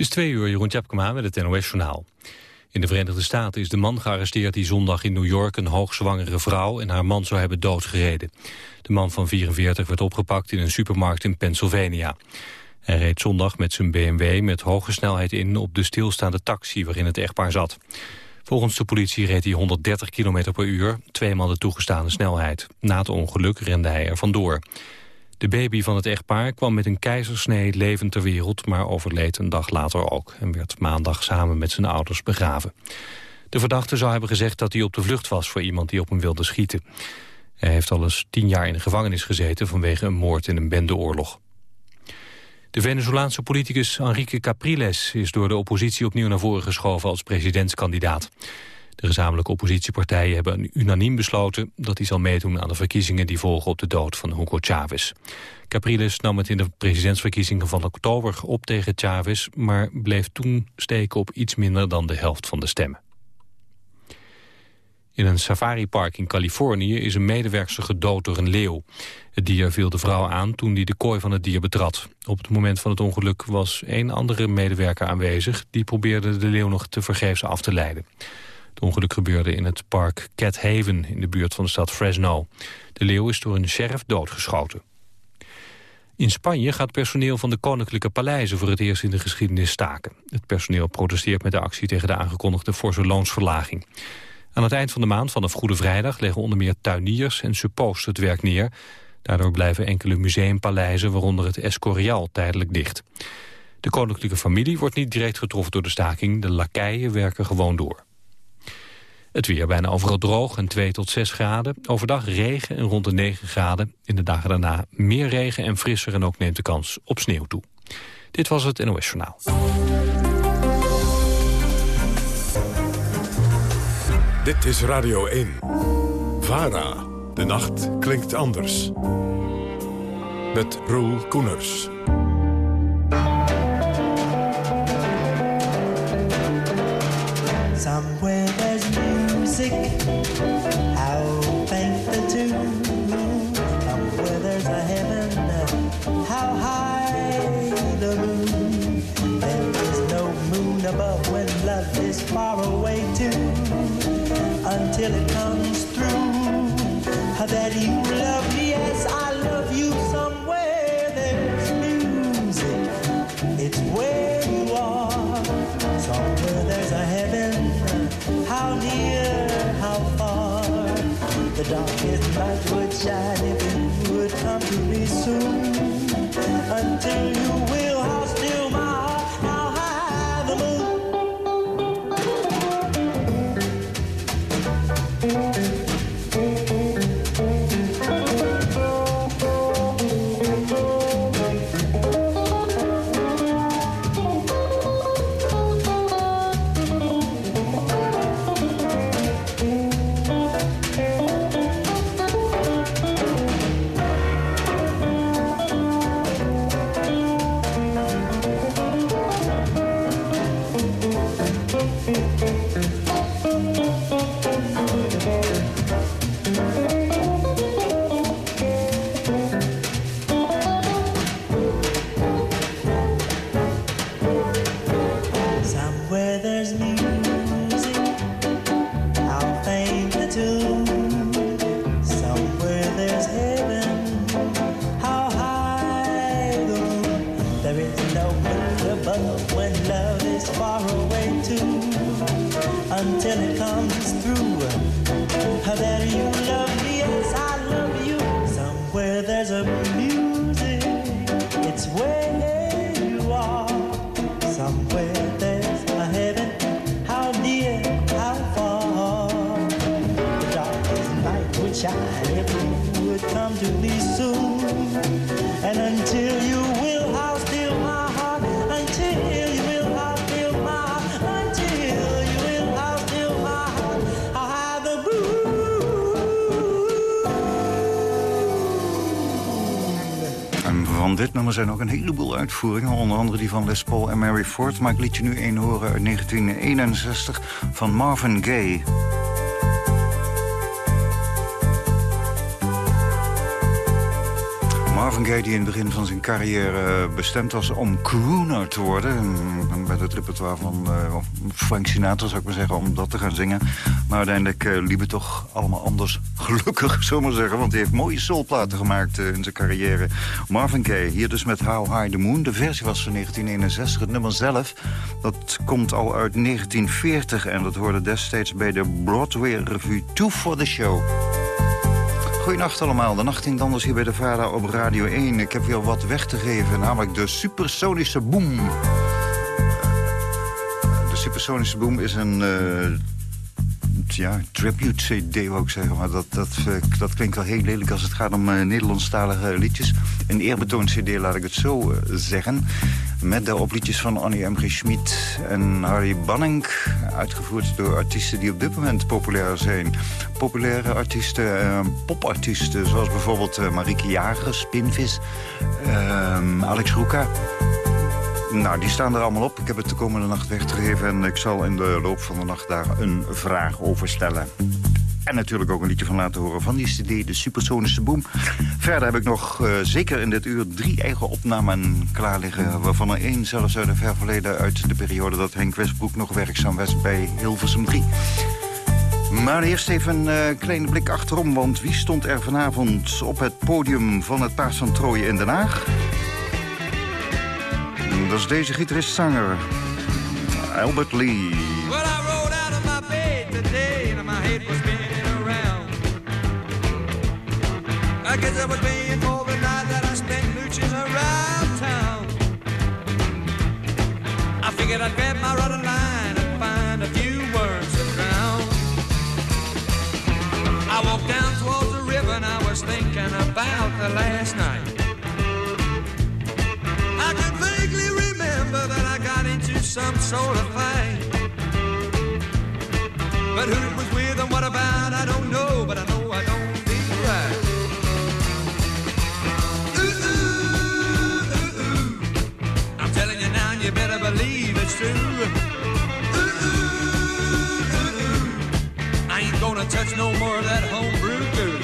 Is twee uur, Jeroen Tjepkema met het NOS-journaal. In de Verenigde Staten is de man gearresteerd die zondag in New York... een hoogzwangere vrouw en haar man zou hebben doodgereden. De man van 44 werd opgepakt in een supermarkt in Pennsylvania. Hij reed zondag met zijn BMW met hoge snelheid in... op de stilstaande taxi waarin het echtpaar zat. Volgens de politie reed hij 130 km per uur, tweemaal de toegestane snelheid. Na het ongeluk rende hij er vandoor. De baby van het echtpaar kwam met een keizersnee levend ter wereld... maar overleed een dag later ook en werd maandag samen met zijn ouders begraven. De verdachte zou hebben gezegd dat hij op de vlucht was... voor iemand die op hem wilde schieten. Hij heeft al eens tien jaar in de gevangenis gezeten... vanwege een moord in een bendeoorlog. De Venezolaanse politicus Enrique Capriles is door de oppositie opnieuw naar voren geschoven als presidentskandidaat. De gezamenlijke oppositiepartijen hebben unaniem besloten dat hij zal meedoen aan de verkiezingen die volgen op de dood van Hugo Chavez. Capriles nam het in de presidentsverkiezingen van oktober op tegen Chavez, maar bleef toen steken op iets minder dan de helft van de stemmen. In een safaripark in Californië is een medewerkster gedood door een leeuw. Het dier viel de vrouw aan toen die de kooi van het dier betrad. Op het moment van het ongeluk was één andere medewerker aanwezig... die probeerde de leeuw nog te vergeefs af te leiden. Het ongeluk gebeurde in het park Cat Haven in de buurt van de stad Fresno. De leeuw is door een sheriff doodgeschoten. In Spanje gaat personeel van de Koninklijke Paleizen voor het eerst in de geschiedenis staken. Het personeel protesteert met de actie tegen de aangekondigde forse loonsverlaging. Aan het eind van de maand vanaf Goede Vrijdag leggen onder meer tuiniers en suppost het werk neer. Daardoor blijven enkele museumpaleizen, waaronder het Escorial, tijdelijk dicht. De koninklijke familie wordt niet direct getroffen door de staking. De lakeien werken gewoon door. Het weer bijna overal droog en 2 tot 6 graden. Overdag regen en rond de 9 graden. In de dagen daarna meer regen en frisser en ook neemt de kans op sneeuw toe. Dit was het NOS Journaal. Dit is Radio 1. VARA. De nacht klinkt anders. Met Roel Koeners. Música zijn ook een heleboel uitvoeringen. Onder andere die van Les Paul en Mary Ford. Maar ik liet je nu één horen uit 1961 van Marvin Gaye. Gaye die in het begin van zijn carrière bestemd was om crooner te worden. Met het repertoire van uh, Frank Sinatra zou ik maar zeggen, om dat te gaan zingen. Maar uiteindelijk liep het toch allemaal anders. Gelukkig, zomaar zeggen, want hij heeft mooie soulplaten gemaakt in zijn carrière. Marvin Gaye, hier dus met How High the Moon. De versie was van 1961, het nummer zelf. Dat komt al uit 1940 en dat hoorde destijds bij de Broadway Revue 2 for the Show. Goedenacht allemaal, de nacht in anders hier bij de VARA op Radio 1. Ik heb weer wat weg te geven, namelijk de supersonische boom. De supersonische boom is een... Uh, ja, tribute CD wou ik zeggen. Maar dat, dat, dat klinkt wel heel lelijk als het gaat om uh, Nederlandstalige liedjes. Een eerbetoond CD, laat ik het zo zeggen. Met daarop liedjes van Annie M. G. Schmid en Harry Banning. Uitgevoerd door artiesten die op dit moment populair zijn. Populaire artiesten, uh, popartiesten. Zoals bijvoorbeeld uh, Marieke Jager, Spinvis, uh, Alex Roeka. Nou, die staan er allemaal op. Ik heb het de komende nacht weggegeven... en ik zal in de loop van de nacht daar een vraag over stellen. En natuurlijk ook een liedje van laten horen van die cd, de Supersonische Boom. Verder heb ik nog, uh, zeker in dit uur, drie eigen opnamen klaar liggen. Waarvan er één zelfs uit een ver verleden uit de periode dat Henk Westbroek nog werkzaam was bij Hilversum 3. Maar eerst even een uh, kleine blik achterom, want wie stond er vanavond op het podium van het Paars van Trooien in Den Haag? Dat is deze gitarist-zanger, Albert Lee. Guess I was paying for the night that I spent mooching around town. I figured I'd grab my rod and line and find a few worms to drown. I walked down towards the river and I was thinking about the last night. I can vaguely remember that I got into some sort of fight. But who it was with and what about, I don't know, but I know Ooh, ooh, ooh. I ain't gonna touch no more of that homebrew good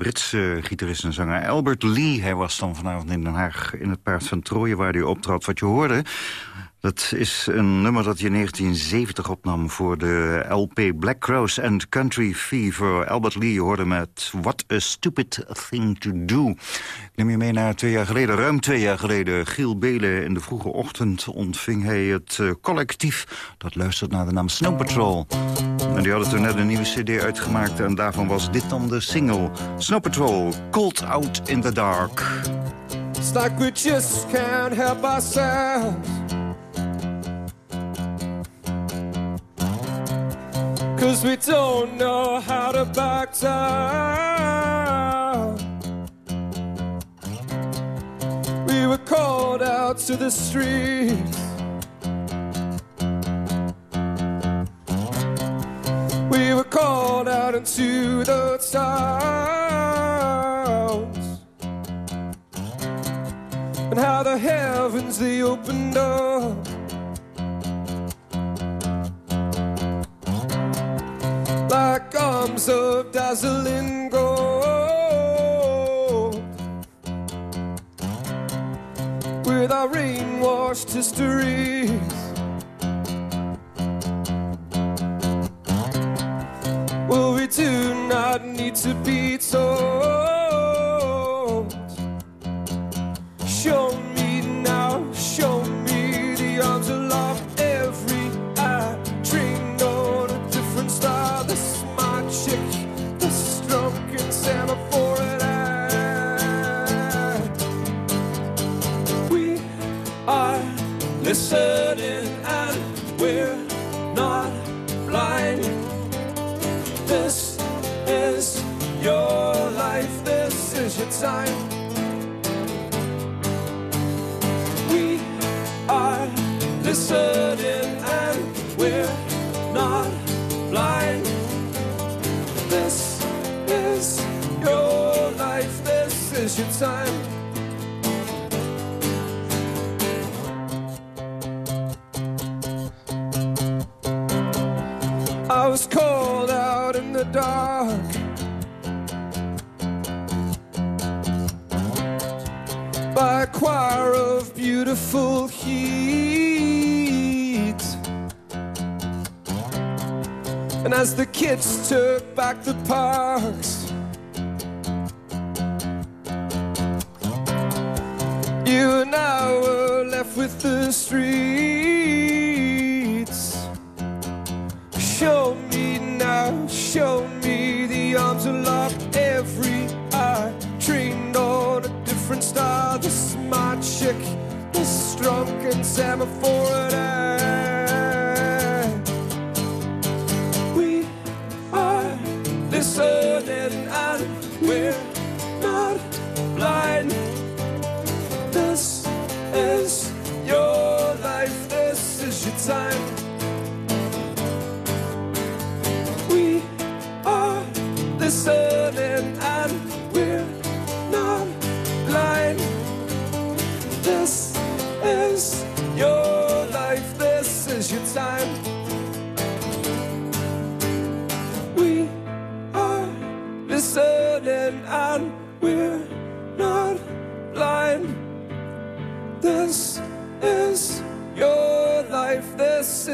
Britse gitarist en zanger Albert Lee. Hij was dan vanavond in Den Haag in het Paard van Trooien waar hij optrad. Wat je hoorde Dat is een nummer dat je in 1970 opnam voor de LP Black Crows and Country Fever. Albert Lee hoorde met What a Stupid Thing to Do. Ik neem je mee naar twee jaar geleden, ruim twee jaar geleden. Giel Belen in de vroege ochtend ontving hij het uh, collectief... dat luistert naar de naam Snow Patrol. En die hadden toen net een nieuwe cd uitgemaakt... en daarvan was dit dan de single. Snow Patrol, Cold Out in the Dark. It's we just can't help ourselves. Cause we don't know how to back down. We were called out to the streets. We were called out into the towns. And how the heavens they opened up. Like arms of dazzling gold. With our rain-washed histories. Well, we do not need to be told. Time. I was called out in the dark. By a choir of beautiful heat. And as the kids took back the parks, is your life, this is your time.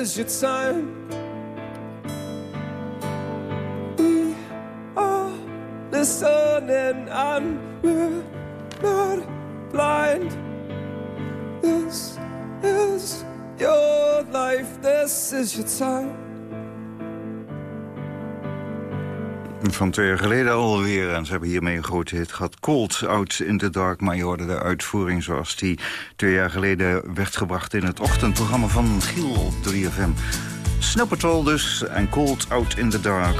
Is your time. We are listening and we're not blind. This is your life, this is your time. Van twee jaar geleden alweer. En ze hebben hiermee een hit gehad. Cold Out in the Dark. Maar je hoorde de uitvoering zoals die twee jaar geleden werd gebracht... in het ochtendprogramma van Giel op 3FM. Snow Patrol dus en Cold Out in the Dark.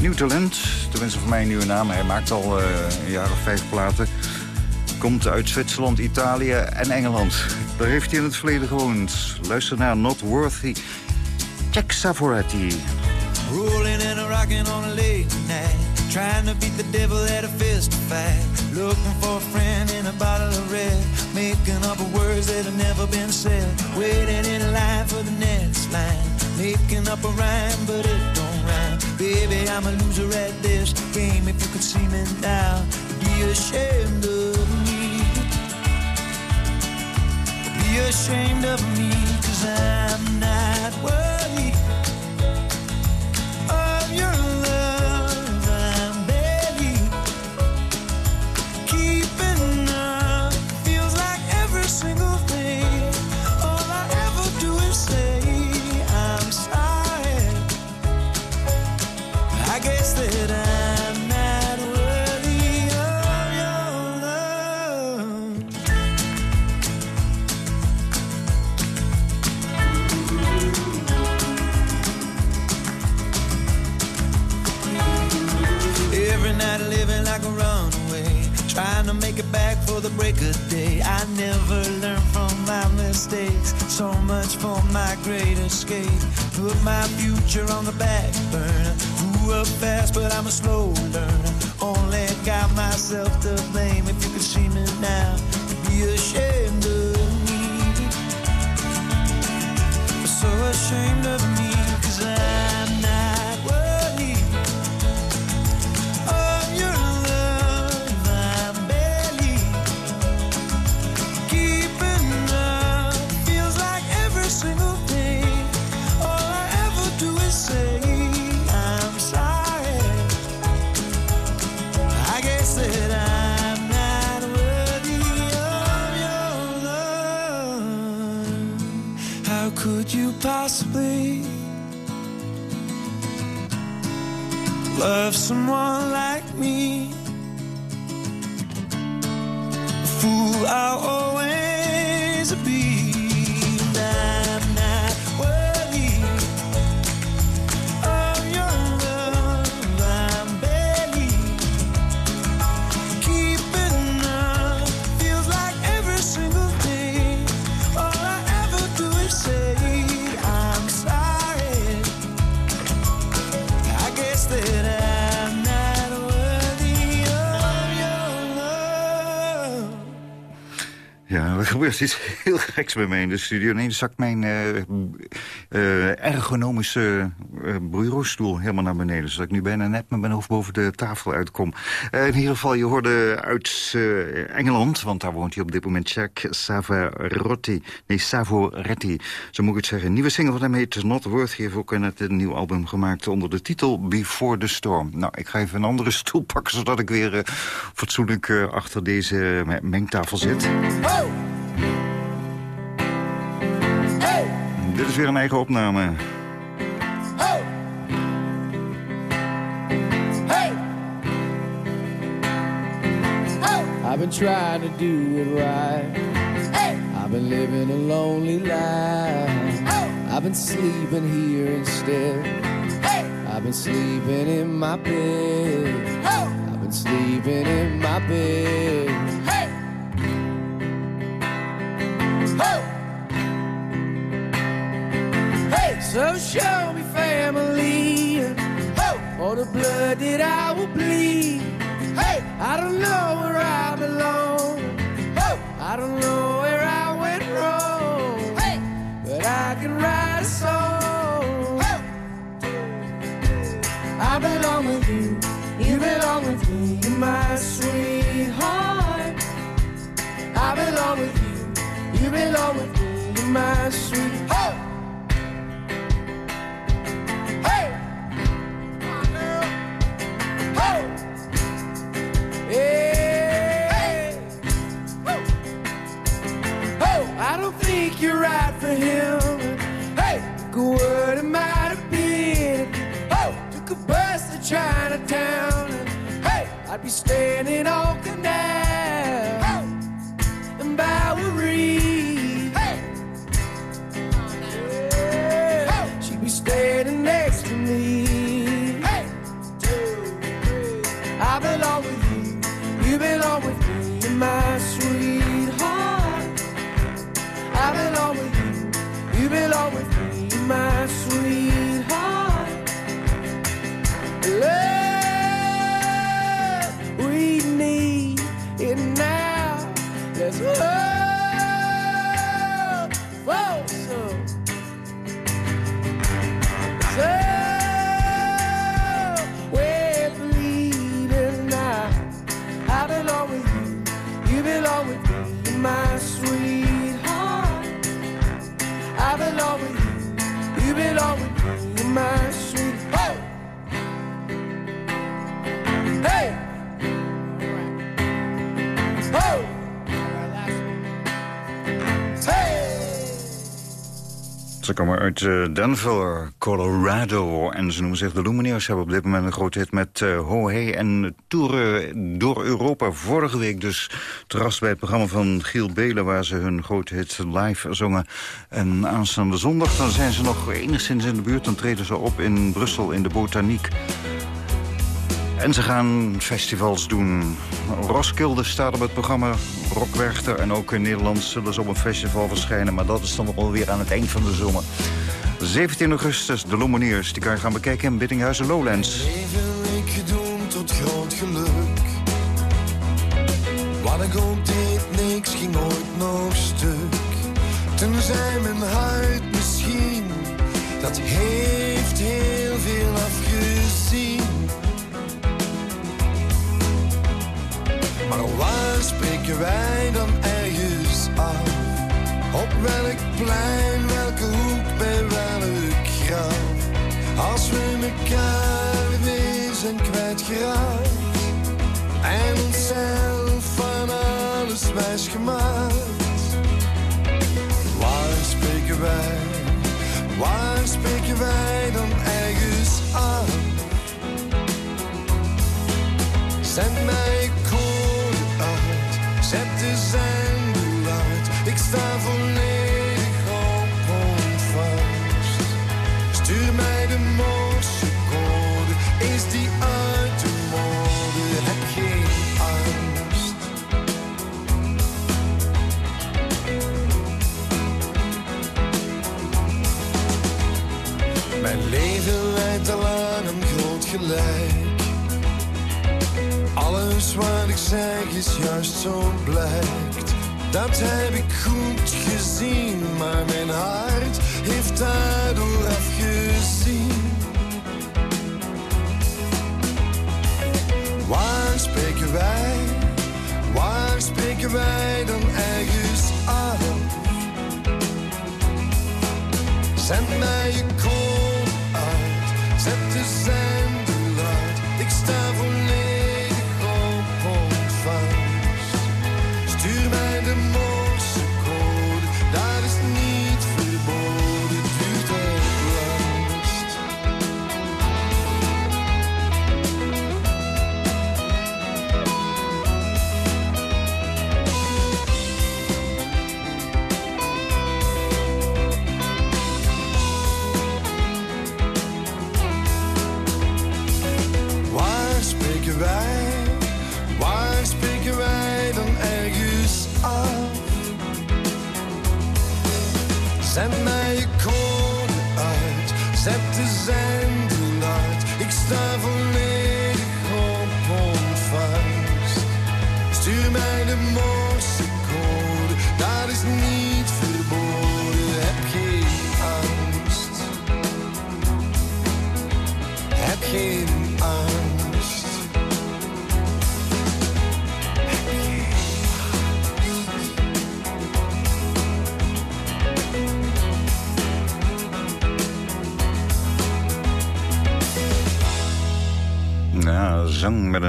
Nieuw talent, tenminste voor mij een nieuwe naam. Hij maakt al eh, een jaar of vijf platen. Komt uit Zwitserland, Italië en Engeland. Daar heeft hij in het verleden gewoond. Luister naar Not Worthy. Jack Savoretti. Rolling and a rocking on a late night. Trying to beat the devil at a fist fight. Looking for a friend in a bottle of red. Making up words that have never been said. Waiting in line for the next line. Making up a rhyme, but it don't rhyme. Baby, I'm a loser at this game. If you could see me now, be ashamed of me. Be ashamed of me, cause I'm not worthy future on the back burner. Grew up fast, but I'm a slow gebeurt iets heel geks bij mij in de studio. Ineens zakt mijn eh, eh, ergonomische uh, bureaustoel helemaal naar beneden. Zodat ik nu bijna net met mijn hoofd boven de tafel uitkom. Eh, in ieder geval, je hoorde uit eh, Engeland, want daar woont hij op dit moment, Jack Savarotti. Nee, Savoretti, zo moet ik het zeggen. Een nieuwe single van hem heet Not Worth. Hij heeft ook net een nieuw album gemaakt onder de titel Before the Storm. Nou, ik ga even een andere stoel pakken, zodat ik weer eh, fatsoenlijk eh, achter deze eh, mengtafel zit. Dit is weer een eigen opname. I've been trying to do it right. I've been living a lonely life. I've been sleeping here instead. I've been sleeping in my bed. I've been sleeping in my bed. So show me family, all the blood that I will bleed. Hey, I don't know where I belong. I don't know where I went wrong. Hey, but I can write a song. I belong with you. You belong with me. You're my sweetheart. I belong with you. You belong with me. You're my sweetheart. Uit eh, Denver, Colorado. En ze noemen zich de Lumineers. Hebben op dit moment een grote hit met uh, Ho Hey en toeren door Europa. Vorige week dus terras bij het programma van Giel Belen... waar ze hun grote hit live zongen. En aanstaande zondag dan zijn ze nog enigszins in de buurt. Dan treden ze op in Brussel in de Botaniek. En ze gaan festivals doen. Roskilde staat op het programma. Rockwerchter en ook in Nederland zullen ze op een festival verschijnen. Maar dat is dan alweer aan het eind van de zomer. 17 augustus, de Lomoniers. Die kan je gaan bekijken in Biddinghuizen Lowlands. Leven ik gedoemd tot groot geluk. Wat ik ook niks ging ooit nog stuk. Toen zei mijn hart misschien, dat heeft heel veel afgezien. Maar waar spreken wij dan ergens af? Op welk plein, welke hoek, bij welk graf? Als we elkaar weer zijn kwijtgeraakt En onszelf van alles wijs gemaakt Waar spreken wij, waar spreken wij dan ergens af? Zend mij gelijk. Alles wat ik zeg is juist zo blijkt. Dat heb ik goed gezien, maar mijn hart heeft daardoor afgezien. Waar spreken wij, waar spreken wij dan ergens af? Zend mij je kool uit, zet de zendel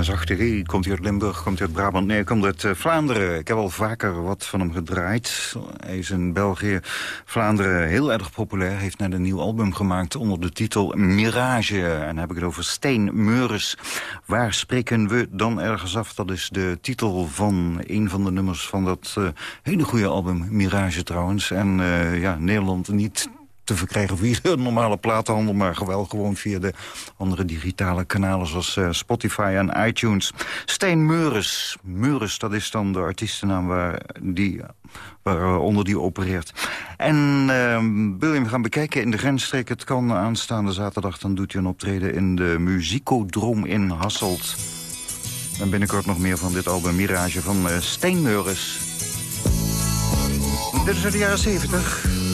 zachte. Komt hij uit Limburg, komt hij uit Brabant? Nee, hij komt uit eh, Vlaanderen. Ik heb al vaker wat van hem gedraaid. Hij is in België, Vlaanderen heel erg populair. heeft net een nieuw album gemaakt onder de titel Mirage. En dan heb ik het over Steen Meures. Waar spreken we dan ergens af? Dat is de titel van een van de nummers van dat eh, hele goede album. Mirage trouwens. En eh, ja, Nederland niet te verkrijgen via de normale platenhandel... maar wel gewoon via de andere digitale kanalen zoals eh, Spotify en iTunes. Steen Meures. Meures, dat is dan de artiestennaam waar die, waaronder die opereert. En uh, wil je hem gaan bekijken in de grensstreek? Het kan aanstaande zaterdag, dan doet hij een optreden... in de Muziekodroom in Hasselt. En binnenkort nog meer van dit album Mirage van uh, Meures. Dit is uit de jaren 70.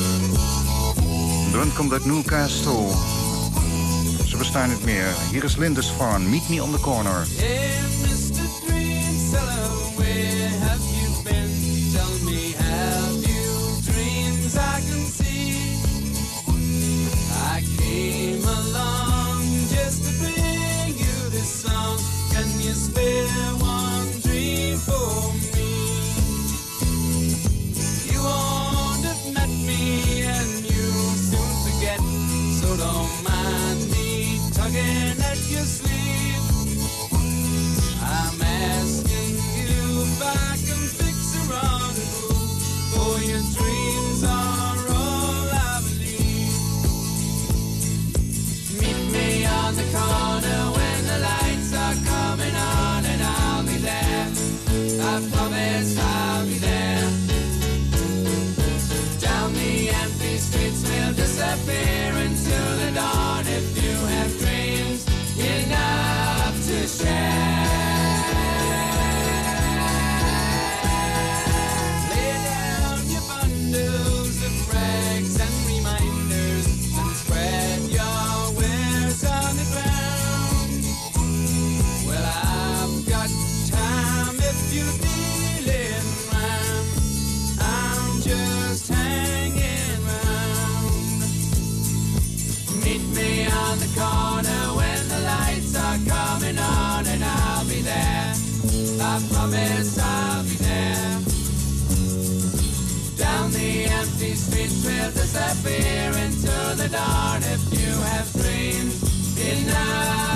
Drum komt uit Newcastle. Ze bestaan niet meer. Hier is Lindisfarne, Meet Me on the Corner. Hey, Mr. Dream Seller, where have you been? Tell me, have you dreams I can see? I came along just to bring you this song. Can you spare one dream for me? don't mind me tugging at your sleeve. I'm asking you if I can fix a rendezvous for your dreams are all I believe. Meet me on the corner. promise I'll be there. Down the empty streets will disappear into the dark. if you have dreams, enough.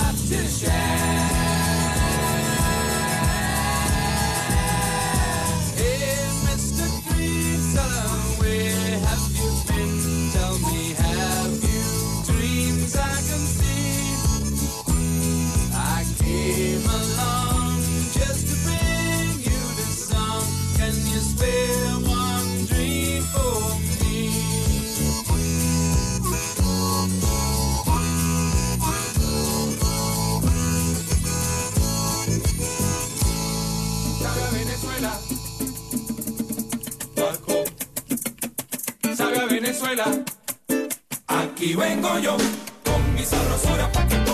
Venezuela. Aquí vengo yo con mi sabrosura pa' que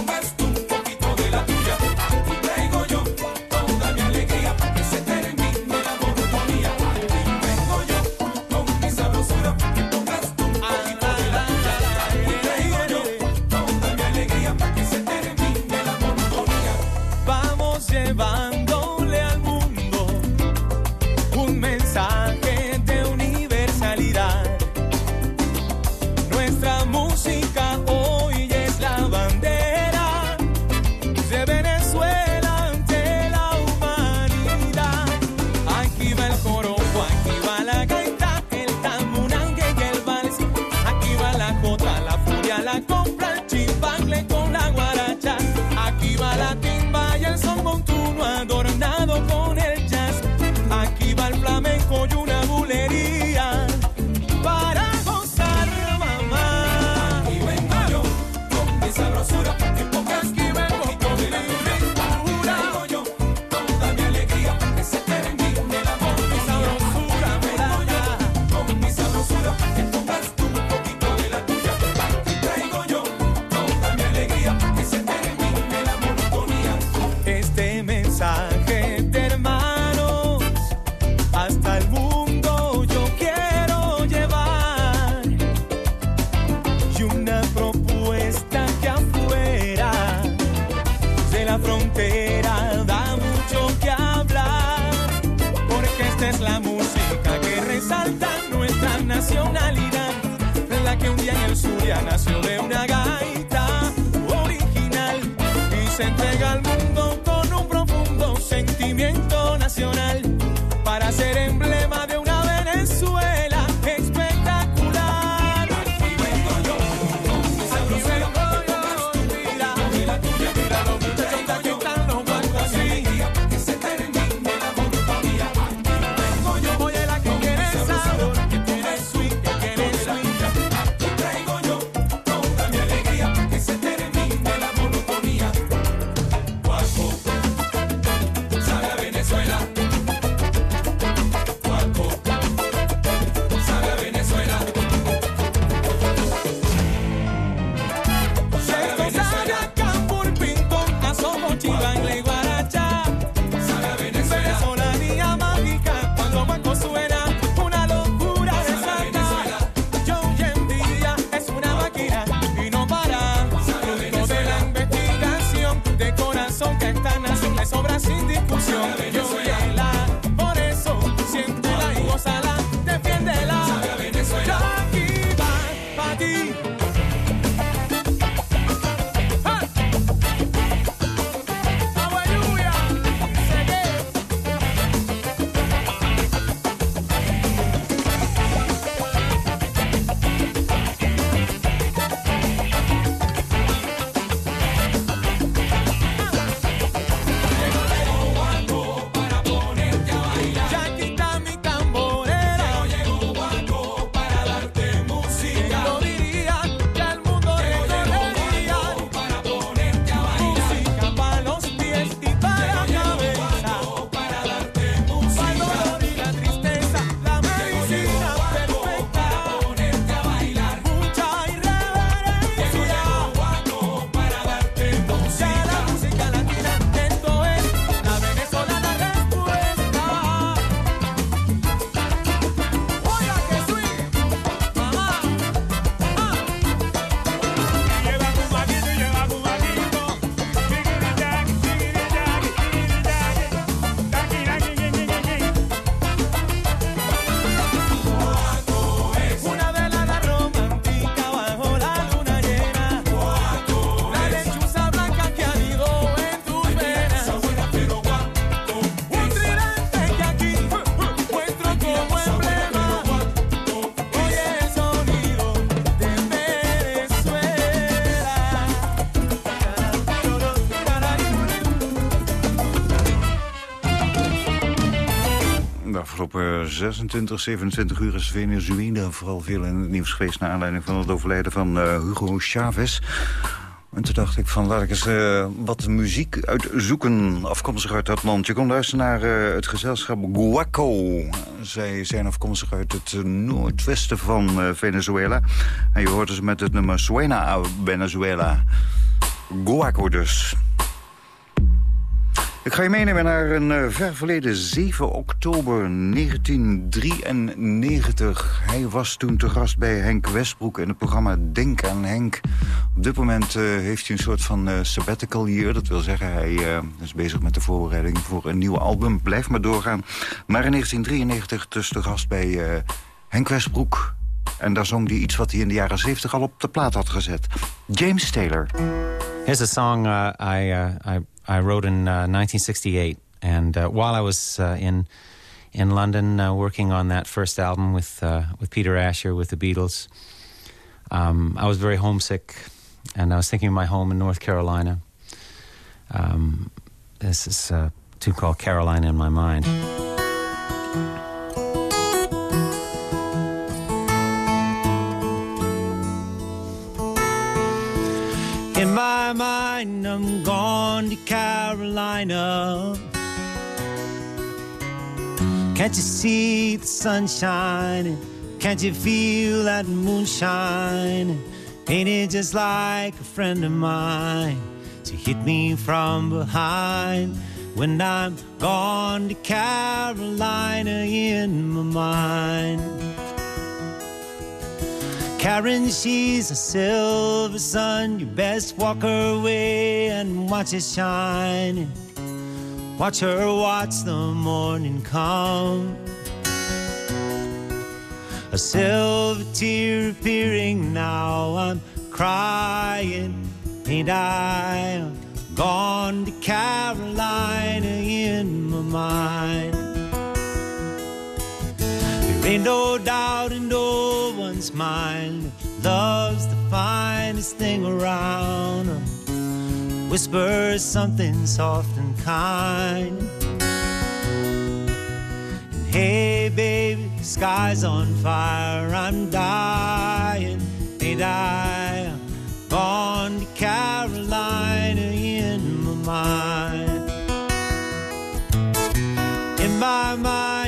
26, 27 uur is Venezuela vooral veel in het nieuws geweest... naar aanleiding van het overlijden van eh, Hugo Chavez. En toen dacht ik van laat ik eens eh, wat muziek uitzoeken afkomstig uit dat land. Je kon luisteren naar eh, het gezelschap Guaco. Zij zijn afkomstig uit het noordwesten van Venezuela. En je hoorde ze met het nummer Suena Venezuela. Guaco dus. Ik ga je meenemen naar een eh, ver verleden 7 oktober 1993. Hij was toen te gast bij Henk Westbroek in het programma Denk aan Henk. Op dit moment eh, heeft hij een soort van eh, sabbatical year. Dat wil zeggen, hij is bezig met de voorbereiding voor een nieuw album. Blijf maar doorgaan. Maar in 1993 dus te gast bij Henk Westbroek. En daar zong hij iets wat hij in de jaren 70 al op de plaat had gezet. James Taylor. Here's a song uh, I, uh, I I wrote in uh, 1968, and uh, while I was uh, in in London uh, working on that first album with uh, with Peter Asher with the Beatles, um, I was very homesick, and I was thinking of my home in North Carolina. Um, this is a tune called "Carolina in My Mind." My mind, I'm gone to Carolina. Can't you see the sun shining? Can't you feel that moonshine? Ain't it just like a friend of mine to hit me from behind when I'm gone to Carolina in my mind? Karen, she's a silver sun. You best walk her way and watch it shine. Watch her watch the morning come. A silver tear appearing now. I'm crying, ain't I? Gone to Carolina in my mind. Ain't no doubt in no one's mind. Love's the finest thing around. Whisper something soft and kind. And hey, baby, sky's on fire. I'm dying, ain't I? Gone to Carolina in my mind. In my mind,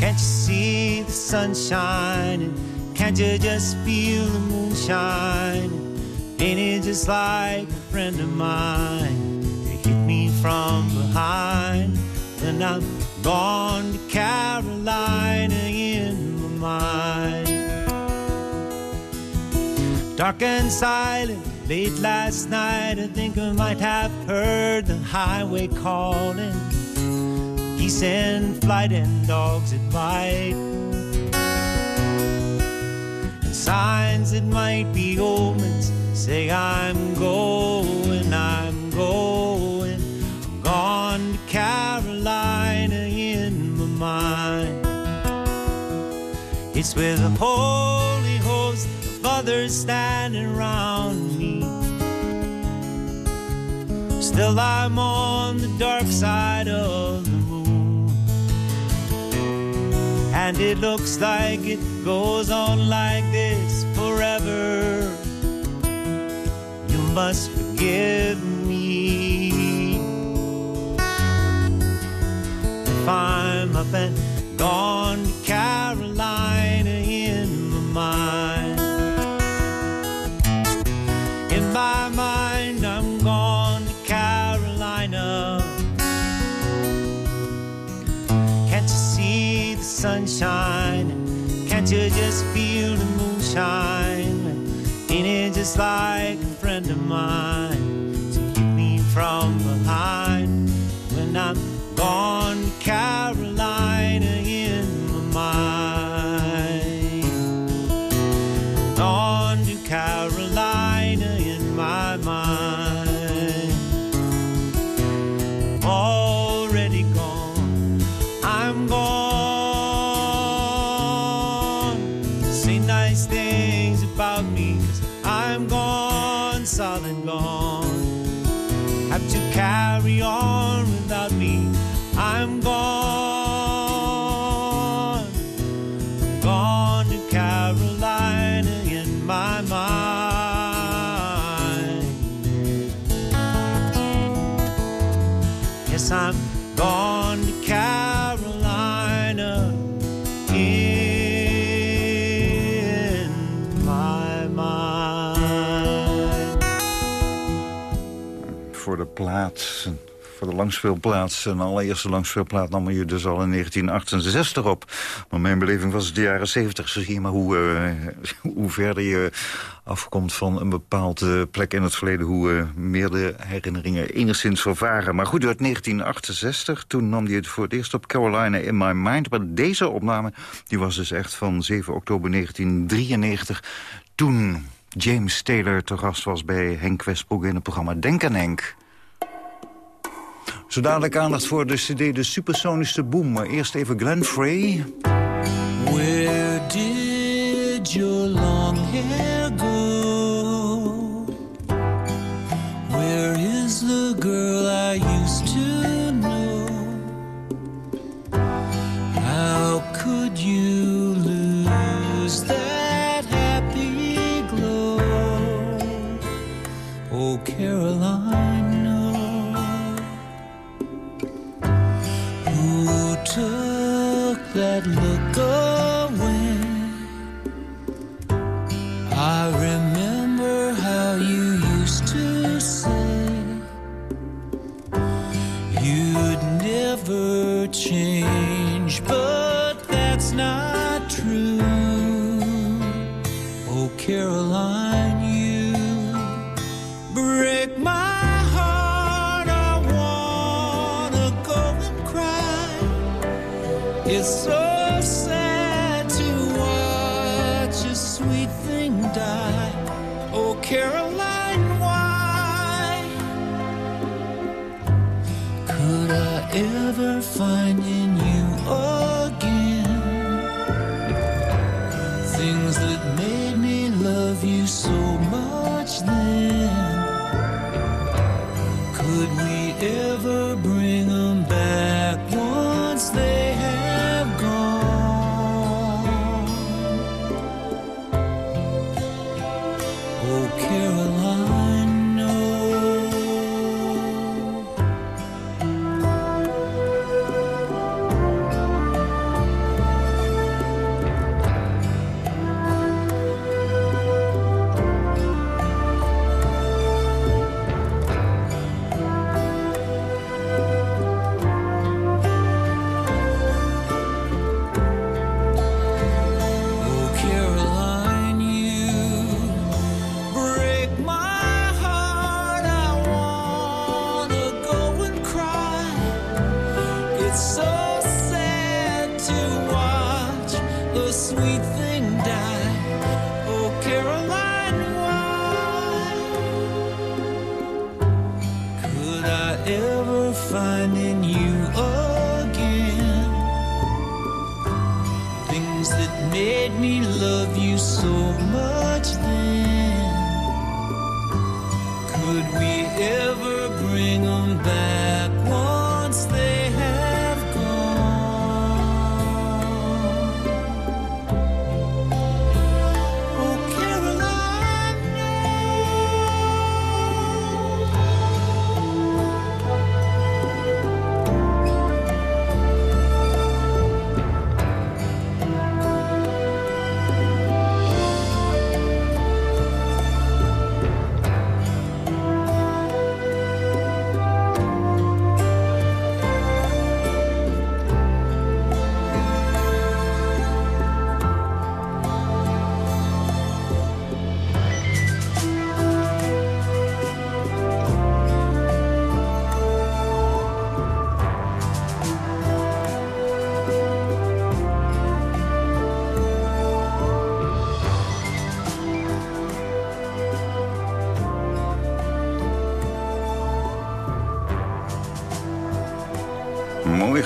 Can't you see the sun shining? Can't you just feel the moon shining? Ain't it just like a friend of mine? You hit me from behind when I'm gone to Carolina in my mind. Dark and silent, late last night, I think I might have heard the highway calling. Geese in flight and dogs at bite. And signs that might be omens say I'm going, I'm going. I'm gone to Carolina in my mind. It's holy host of others standing round me. Still, I'm on the dark side of the moon. And it looks like it goes on like this forever. You must forgive me if I'm up and gone to Carolina in my mind. See the sun shining? Can't you just feel the moonshine? Ain't it just like a friend of mine to keep me from langspeelplaat. Voor de langspeelplaats. Een allereerste langspeelplaat nam je dus al in 1968 op. Maar mijn beleving was het de jaren 70. Zo zie je maar hoe, eh, hoe verder je afkomt van een bepaalde plek in het verleden... hoe eh, meer de herinneringen enigszins vervaren. Maar goed, uit 1968, toen nam hij het voor het eerst op Carolina in My Mind. Maar deze opname die was dus echt van 7 oktober 1993. Toen James Taylor te gast was bij Henk Westbroek in het programma Denk aan Henk. Zo dadelijk aandacht voor de cd De Supersonische Boom. Maar eerst even Glenn Frey. Where did your long hair go? Where is the girl I used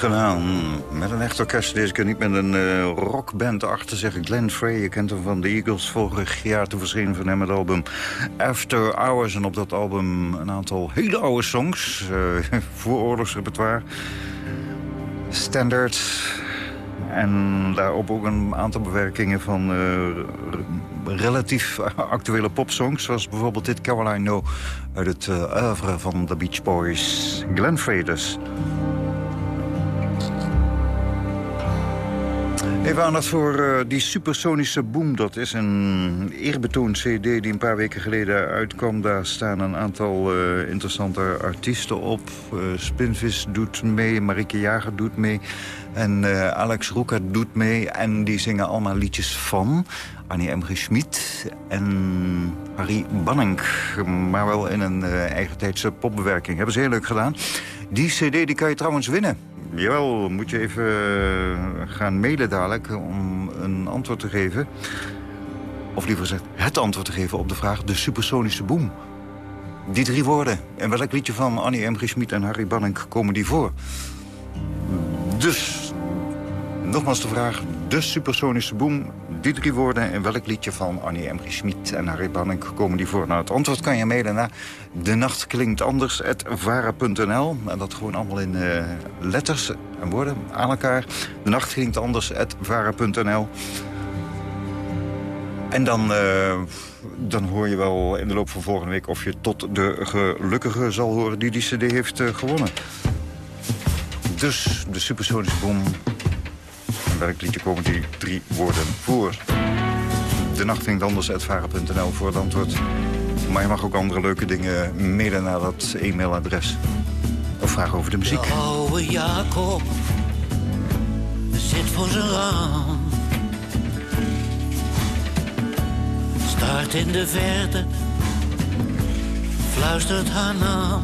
gedaan. Met een echt orkest deze keer niet met een eh, rockband achter zich. Glenn Frey, je kent hem van de Eagles. Vorig jaar te verschenen van hem het album After Hours. En op dat album een aantal hele oude songs. eh voor oorlogsrepertoire. Standard. En daarop ook een aantal bewerkingen van eh, relatief actuele popsongs. Zoals bijvoorbeeld dit Caroline No uit het uh, oeuvre van de Beach Boys. Glenn Frey Even aandacht voor eh, die supersonische boom. Dat is een eerbetoon cd die een paar weken geleden uitkwam. Daar staan een aantal eh, interessante artiesten op. Eh, Spinvis doet mee, Marike Jager doet mee. En Alex Roeka doet mee. En die zingen allemaal liedjes van Annie M. Schmid en Harry Banning. Maar wel in een eigen tijdse popbewerking. Hebben ze heel leuk gedaan. Die cd die kan je trouwens winnen. Jawel, moet je even eh, gaan mailen dadelijk om een antwoord te geven. Of liever gezegd, het antwoord te geven op de vraag... de supersonische boom. Die drie woorden. En welk liedje van Annie M. G. En Harry Banning komen die voor? Dus, nogmaals de vraag, de supersonische boom. Die drie woorden en welk liedje van Annie M. Schmid en Harry Banning komen die voor? Nou, het antwoord kan je mailen naar de nacht klinkt anders, vara.nl. En dat gewoon allemaal in eh, letters en woorden aan elkaar. De nacht klinkt anders, vara.nl. En dan, eh, dan hoor je wel in de loop van volgende week... of je tot de gelukkige zal horen die die cd heeft eh, gewonnen. Dus de supersonische boom. Welk liedje komen die drie woorden voor? De nacht voor het antwoord. Maar je mag ook andere leuke dingen mailen naar dat e-mailadres. Of vragen over de muziek. De oude Jacob zit voor zijn raam. Staart in de verte, fluistert haar naam.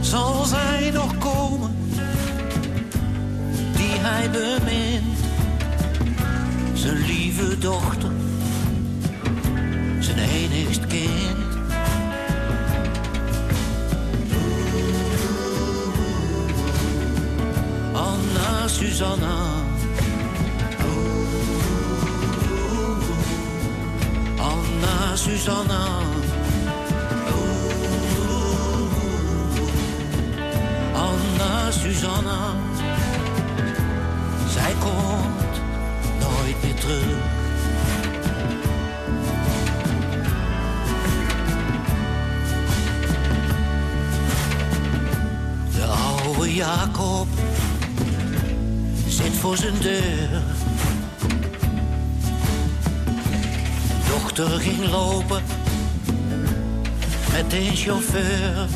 Zal zij nog komen, hij bemint? Zijn lieve dochter, zijn enigst kind. Anna Susanna. Anna Susanna. Anna Susanna. Zij komt nooit meer terug. De oude Jacob zit voor zijn deur. Dochter ging lopen met een chauffeur.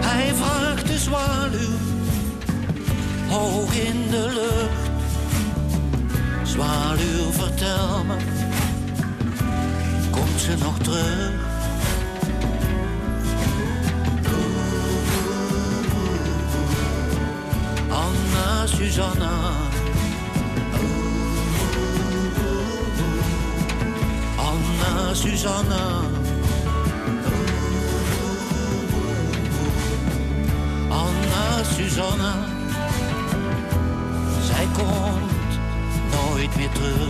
Hij vraagt de zwaluw hoog in de lucht. Zwaluw, vertel me, komt ze nog terug? Anna Susanna. Anna Susanna. Anna Susanna. Komt nooit meer terug.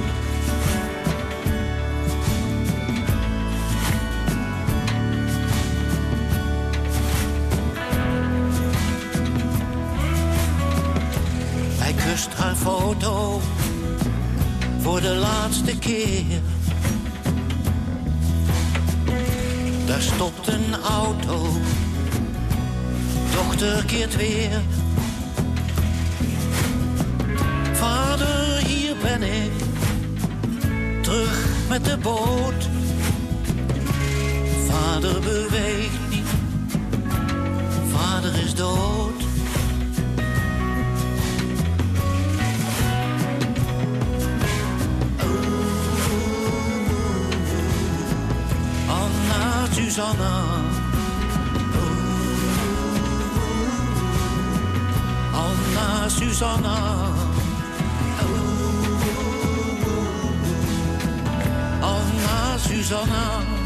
Hij kust haar foto voor de laatste keer. Daar stopt een auto, dochter keert weer. Terug met de boot. Vader beweegt niet, vader is dood. Anna Susanna. Anna Susanna. Susanna.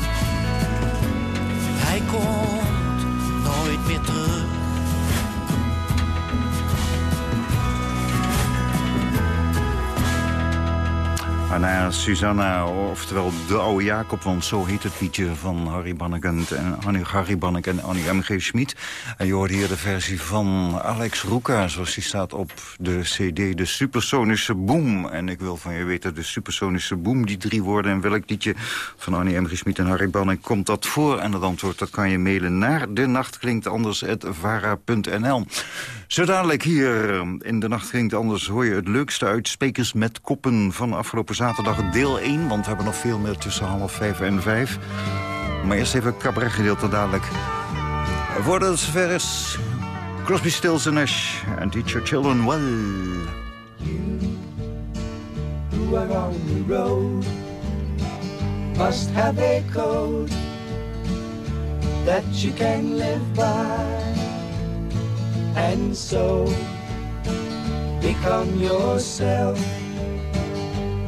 Anna Susanna, oftewel de oude Jacob, want zo heet het liedje van Harry en Annie Harry Banneken en Annie M.G. Schmid. En je hoort hier de versie van Alex Roeka, zoals die staat op de cd, de Supersonische Boom. En ik wil van je weten, de Supersonische Boom, die drie woorden, en welk liedje van Annie M.G. Schmid en Harry Banneken komt dat voor? En het antwoord, dat kan je mailen naar de nacht klinkt anders, vara.nl. Zo dadelijk hier in de nacht klinkt anders hoor je het leukste uit Spekers met Koppen van afgelopen zaterdag deel 1. Want we hebben nog veel meer tussen half vijf en vijf. Maar eerst even het cabaretgedeelte dadelijk. Voordat het zover is, Crosby, Stills Nash and Teach Your Children Well. who are on the road must have a code that you can live by and so become yourself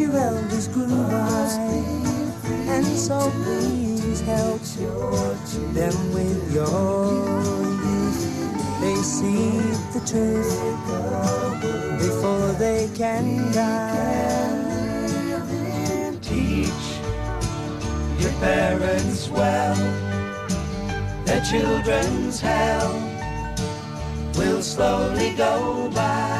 your elders grew. And so please help them with your youth. They see the truth before they can die. Teach your parents well, their children's hell will slowly go by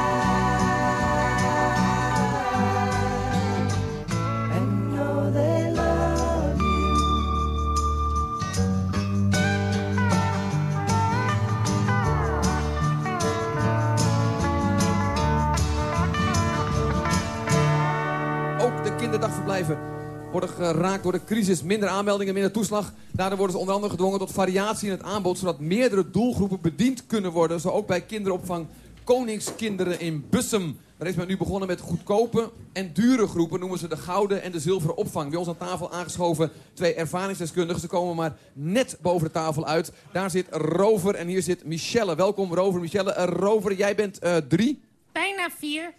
geraakt door de crisis. Minder aanmeldingen, minder toeslag. Daardoor worden ze onder andere gedwongen tot variatie in het aanbod... zodat meerdere doelgroepen bediend kunnen worden. Zo ook bij kinderopvang Koningskinderen in Bussum. Daar is men nu begonnen met goedkope en dure groepen. Noemen ze de gouden en de zilveren opvang. Bij ons aan tafel aangeschoven twee ervaringsdeskundigen. Ze komen maar net boven de tafel uit. Daar zit Rover en hier zit Michelle. Welkom Rover, Michelle. Eh, Rover, jij bent eh, drie. Bijna vier.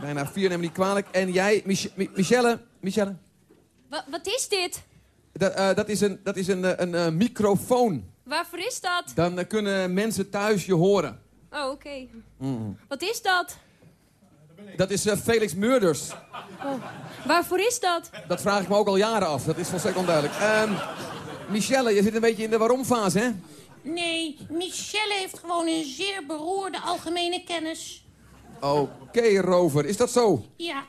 Bijna vier, neem me niet kwalijk. En jij, Mich Mi- Michelle, Michelle, Wa- wat is dit? dat, eh, dat is een, dat is een, eh, een, eh, microfoon. Waarvoor is dat? Dan kunnen mensen thuis je horen. Oh, oké. Wat is dat? Dat is Felix Murders. Waarvoor is dat? Dat vraag ik me ook al jaren af. Dat is volstrekt onduidelijk. Ehm, Michelle, je zit een beetje in de waarom-fase, hè? Nee, Michelle heeft gewoon een zeer beroerde algemene kennis. Oké, Rover. Is dat zo? Ja,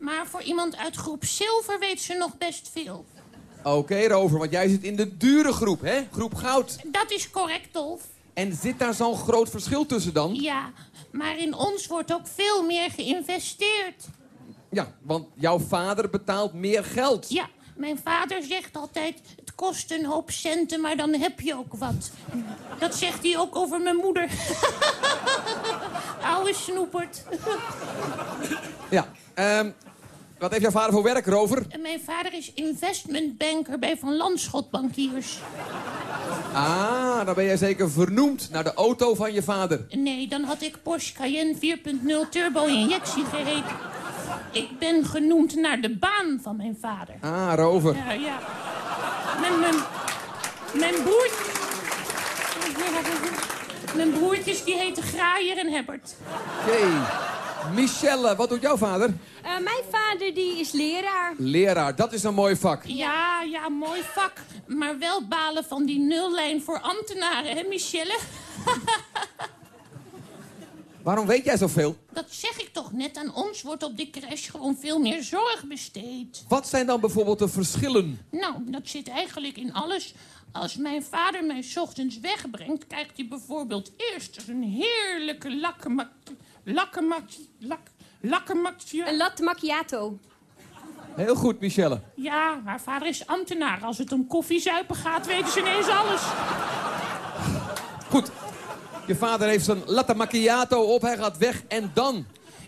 maar voor iemand uit groep zilver weet ze nog best veel. Oké, Rover, want jij zit in de dure groep, hè? Groep goud. Dat is correct, Dolf. En zit daar zo'n groot verschil tussen dan? Ja, maar in ons wordt ook veel meer geïnvesteerd. Ja, want jouw vader betaalt meer geld. Ja, mijn vader zegt altijd... het kost een hoop centen, maar dan heb je ook wat. Dat zegt hij ook over mijn moeder. Oude snoepert. Ja. ehm, Wat heeft jouw vader voor werk, Rover? Mijn vader is investmentbanker bij Van Landschot Bankiers. Ah, dan ben jij zeker vernoemd naar de auto van je vader. Nee, dan had ik Porsche Cayenne 4.0 turbo-injectie gereden. Ik ben genoemd naar de baan van mijn vader. Ah, Rover. Ja, ja. Mijn, mijn, mijn broertjes... Mijn broertjes die heten Graaier en Hebbert. Oké. Michelle, wat doet jouw vader? Eh, mijn vader die is leraar. Leraar, dat is een mooi vak. Ja, ja, mooi vak. Maar wel balen van die nullijn voor ambtenaren, hè, Michelle? Waarom weet jij zoveel? Dat zeg ik toch net. Aan ons wordt op de crash gewoon veel meer zorg besteed. Wat zijn dan bijvoorbeeld de verschillen? Nou, dat zit eigenlijk in alles. Als mijn vader mij 's ochtends wegbrengt, krijgt hij bijvoorbeeld eerst een heerlijke lakkemak... Lakkemak... Lak, lakkemakje. Een latte macchiato. Heel goed, Michelle. Ja, haar vader is ambtenaar. Als het om koffiezuipen gaat, weten ze ineens alles. Goed. Je vader heeft zijn latte macchiato op, hij gaat weg en dan?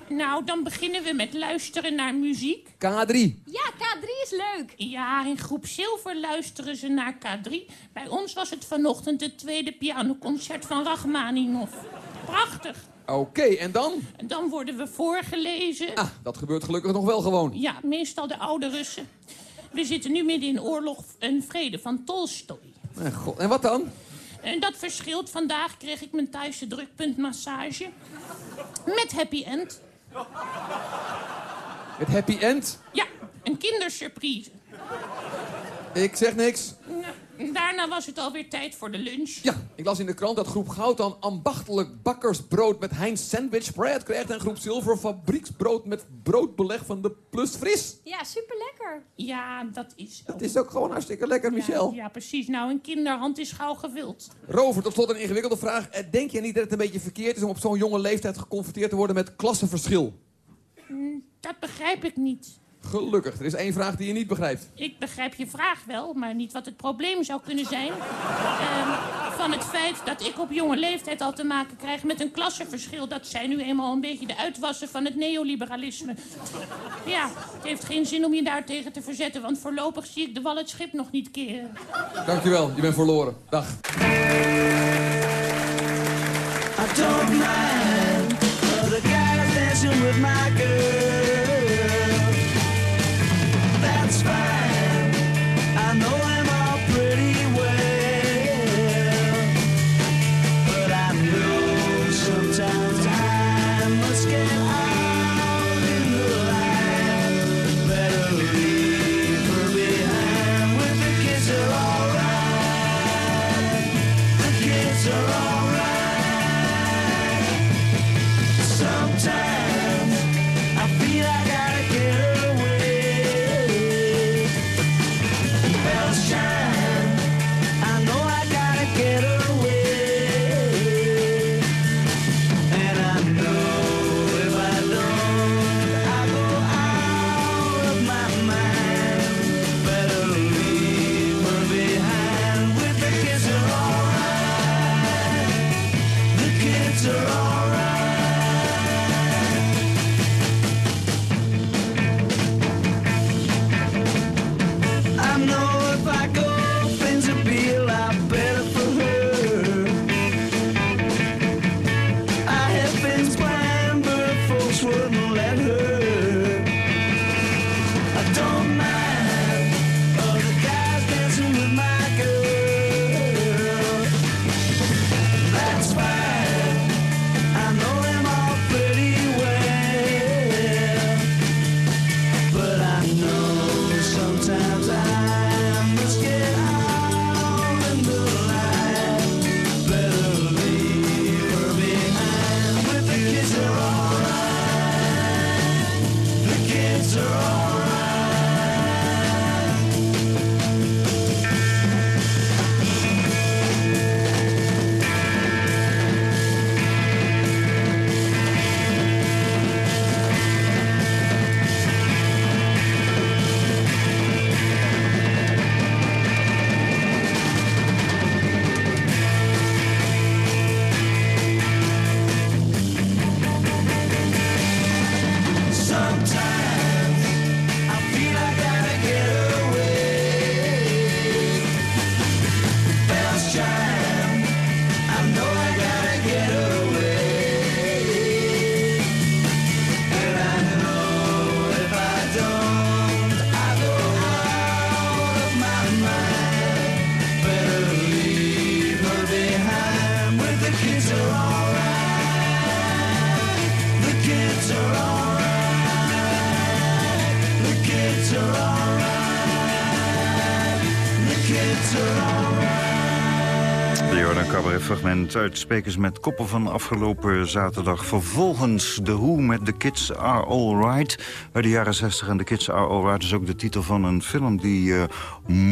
Nou, dan beginnen we met luisteren naar muziek. K3. Ja, K3 is leuk. Ja, in groep Zilver luisteren ze naar K3. Bij ons was het vanochtend het tweede pianoconcert van Rachmaninov. Prachtig. Oké, en dan? En dan worden we voorgelezen. Ah, dat gebeurt gelukkig nog wel gewoon. Ja, meestal de oude Russen. We zitten nu midden in oorlog en vrede van Tolstoy. Eh, God. En wat dan? En dat verschilt. Vandaag kreeg ik mijn Thaise drukpuntmassage. Met happy end. Het happy end? Ja, een kindersurprise. Ik zeg niks. Nou, daarna was het alweer tijd voor de lunch. Ja, ik las in de krant dat groep goud dan ambachtelijk bakkersbrood met Heinz sandwich spread krijgt... en groep zilver fabrieksbrood met broodbeleg van de Plus Fris. Ja, super lekker. Ja, dat is Het is ook gewoon hartstikke lekker, Michel. Ja, ja, precies. Nou, een kinderhand is gauw gevuld. Rover, tot slot een ingewikkelde vraag. Eh, Denk je niet dat het een beetje verkeerd is om op zo'n jonge leeftijd geconfronteerd te worden met klassenverschil? Hm, Dat begrijp ik niet. Gelukkig, er is één vraag die je niet begrijpt. Ik begrijp je vraag wel, maar niet wat het probleem zou kunnen zijn. Ehm, van het feit dat ik op jonge leeftijd al te maken krijg met een klassenverschil. Dat zijn nu eenmaal een beetje de uitwassen van het neoliberalisme. Ja, het heeft geen zin om je daar tegen te verzetten, want voorlopig zie ik de wal het schip nog niet keren. Dankjewel, je bent verloren. Dag. I don't mind satisfied. Fragment uit Spekers met Koppen van afgelopen zaterdag. Vervolgens The Who met The Kids Are Alright uit de jaren 60. En The Kids Are Alright is ook de titel van een film die uh,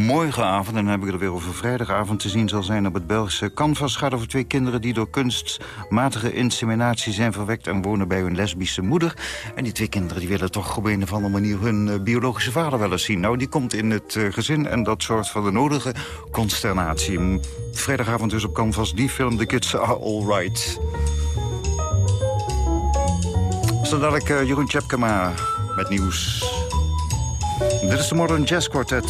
morgenavond... en dan heb ik het weer over vrijdagavond te zien zal zijn op het Belgische Canvas. gaat over twee kinderen die door kunstmatige inseminatie zijn verwekt... en wonen bij hun lesbische moeder. En die twee kinderen die willen toch op een of andere manier hun uh, biologische vader wel eens zien. Nou, die komt in het uh, gezin en dat zorgt voor de nodige consternatie. Vrijdagavond dus op Canvas, die film The Kids Are Alright. Zodat ik uh, Jeroen Tjepkema met nieuws. Dit is de Modern Jazz Quartet.